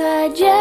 saja.